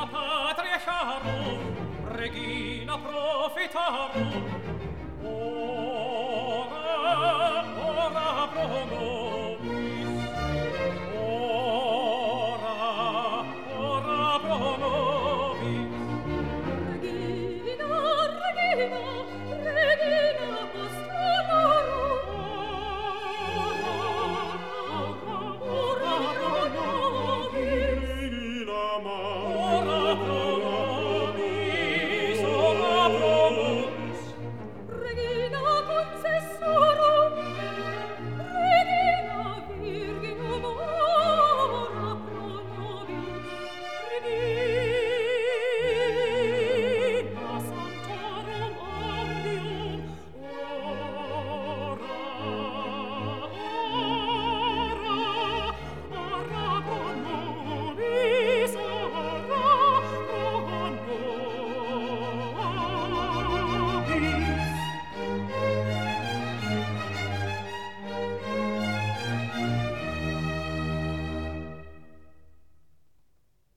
Regina patria charum, regina profitarum,